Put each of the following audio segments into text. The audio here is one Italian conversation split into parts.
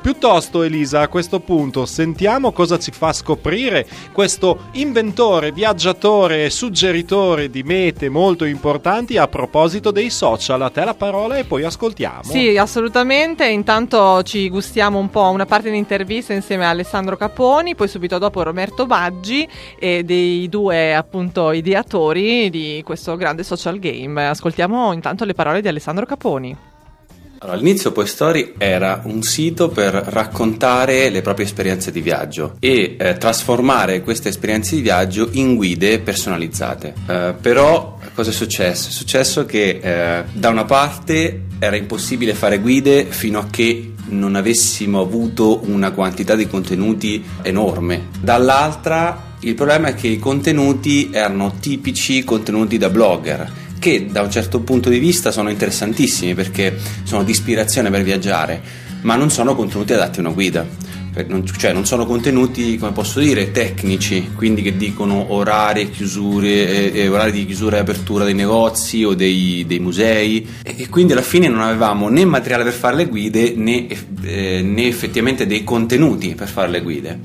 Piuttosto, Elisa, a questo punto sentiamo cosa ci fa scoprire questo inventore, viaggiatore e suggeritore di mete molto importanti a proposito dei social. A te la parola e poi ascoltiamo. Sì, assolutamente. Intanto ci gustiamo un po' una parte di intervista insieme a Alessandro Caponi, poi subito dopo Roberto Baggi e dei due appunto ideatori di questo grande social game. Ascoltiamo intanto le parole di Alessandro Caponi. Allora, all'inizio Poi Story era un sito per raccontare le proprie esperienze di viaggio e eh, trasformare queste esperienze di viaggio in guide personalizzate. Eh, però cosa è successo? È successo che eh, da una parte era impossibile fare guide fino a che non avessimo avuto una quantità di contenuti enorme. Dall'altra il problema è che i contenuti erano tipici contenuti da blogger che da un certo punto di vista sono interessantissimi perché sono di ispirazione per viaggiare, ma non sono contenuti adatti a una guida. Cioè non sono contenuti, come posso dire, tecnici, quindi che dicono orari, chiusure, eh, orari di chiusura e apertura dei negozi o dei, dei musei e, e, quindi alla fine non avevamo né materiale per fare le guide né, eh, né effettivamente dei contenuti per fare le guide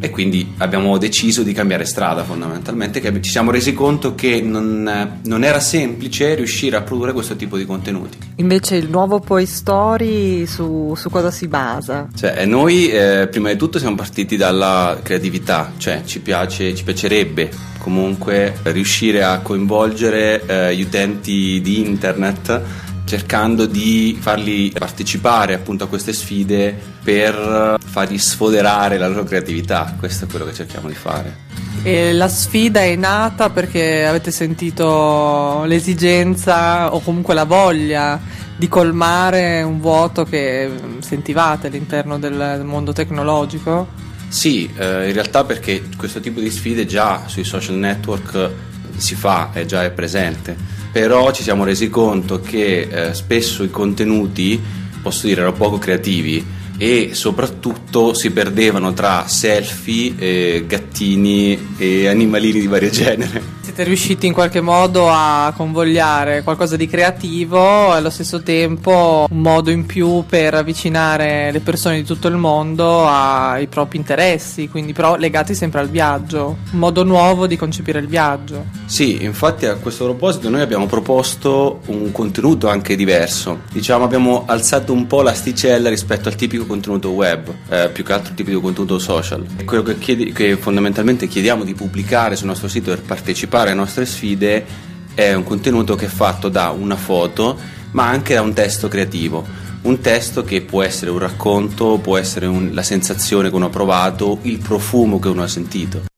e quindi abbiamo deciso di cambiare strada fondamentalmente, che ci siamo resi conto che non, non, era semplice riuscire a produrre questo tipo di contenuti. Invece il nuovo Poi Story su, su cosa si basa? Cioè, noi eh, prima di tutto siamo partiti dalla creatività, cioè ci, piace, ci piacerebbe comunque riuscire a coinvolgere eh, gli utenti di internet cercando di farli partecipare appunto a queste sfide per fargli sfoderare la loro creatività. Questo è quello che cerchiamo di fare. E la sfida è nata perché avete sentito l'esigenza o comunque la voglia di colmare un vuoto che sentivate all'interno del mondo tecnologico? Sì, eh, in realtà perché questo tipo di sfide già sui social network si fa, è già è presente, però ci siamo resi conto che eh, spesso i contenuti, posso dire, erano poco creativi e soprattutto si perdevano tra selfie, eh, gattini e animalini di vario genere. Siete riusciti in qualche modo a convogliare qualcosa di creativo e allo stesso tempo un modo in più per avvicinare le persone di tutto il mondo ai propri interessi, quindi però legati sempre al viaggio, un modo nuovo di concepire il viaggio. Sì, infatti a questo proposito noi abbiamo proposto un contenuto anche diverso, diciamo abbiamo alzato un po' l'asticella rispetto al tipico contenuto web, eh, più che altro tipico contenuto social. Quello che, chiedi, che fondamentalmente chiediamo di pubblicare sul nostro sito per partecipare alle nostre sfide è un contenuto che è fatto da una foto, ma anche da un testo creativo. Un testo che può essere un racconto, può essere un, la sensazione che uno ha provato, il profumo che uno ha sentito.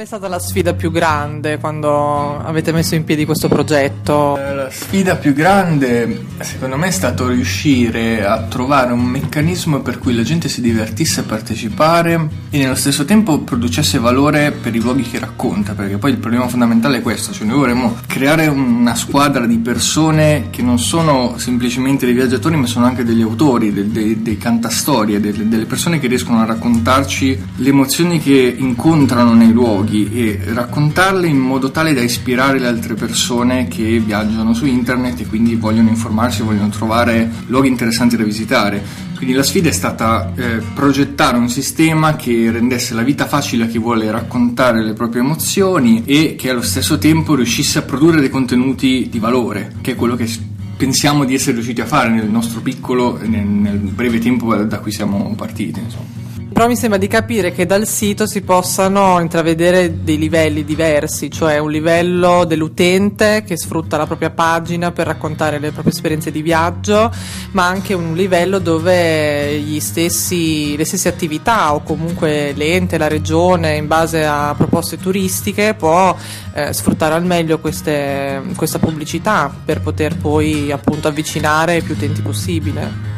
Qual è stata la sfida più grande quando avete messo in piedi questo progetto? Sfida più grande secondo me è stato riuscire a trovare un meccanismo per cui la gente si divertisse a partecipare e nello stesso tempo producesse valore per i luoghi che racconta, perché poi il problema fondamentale è questo, cioè noi vorremmo creare una squadra di persone che non sono semplicemente dei viaggiatori ma sono anche degli autori, dei, dei, dei cantastorie, delle, delle persone che riescono a raccontarci le emozioni che incontrano nei luoghi e raccontarle in modo tale da ispirare le altre persone che viaggiano su internet e quindi vogliono informarsi, vogliono trovare luoghi interessanti da visitare. Quindi la sfida è stata eh, progettare un sistema che rendesse la vita facile a chi vuole raccontare le proprie emozioni e che allo stesso tempo riuscisse a produrre dei contenuti di valore, che è quello che pensiamo di essere riusciti a fare nel nostro piccolo, nel, nel breve tempo da cui siamo partiti. Insomma. Però mi sembra di capire che dal sito si possano intravedere dei livelli diversi, cioè un livello dell'utente che sfrutta la propria pagina per raccontare le proprie esperienze di viaggio, ma anche un livello dove stessi, le stesse attività o comunque l'ente, la regione, in base a proposte turistiche, può eh, sfruttare al meglio queste, questa pubblicità per poter poi appunto avvicinare più utenti possibile.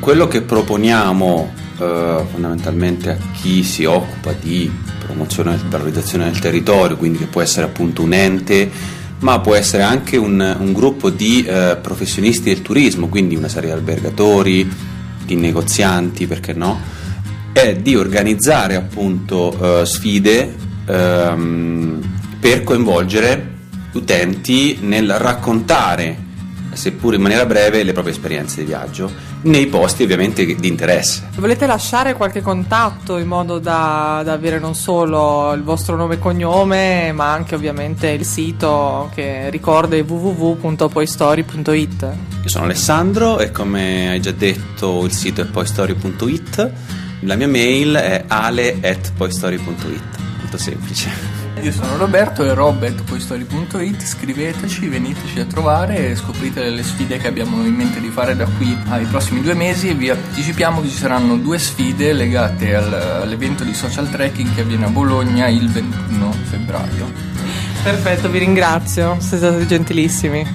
Quello che proponiamo eh, fondamentalmente a chi si occupa di promozione e valorizzazione del territorio, quindi che può essere appunto un ente, ma può essere anche un, un gruppo di eh, professionisti del turismo, quindi una serie di albergatori, di negozianti, perché no? È di organizzare appunto eh, sfide ehm, per coinvolgere utenti nel raccontare seppur in maniera breve, le proprie esperienze di viaggio nei posti ovviamente di interesse. Volete lasciare qualche contatto in modo da, da avere non solo il vostro nome e cognome, ma anche ovviamente il sito che ricorda www.poistory.it? Io sono Alessandro e come hai già detto il sito è poistory.it. La mia mail è ale.poistory.it. Molto semplice. Io sono Roberto e robert.poistory.it, scriveteci, veniteci a trovare e scoprite le sfide che abbiamo in mente di fare da qui ai prossimi due mesi e vi anticipiamo che ci saranno due sfide legate al, all'evento di social tracking che avviene a Bologna il 21 febbraio. Perfetto, vi ringrazio, siete stati gentilissimi.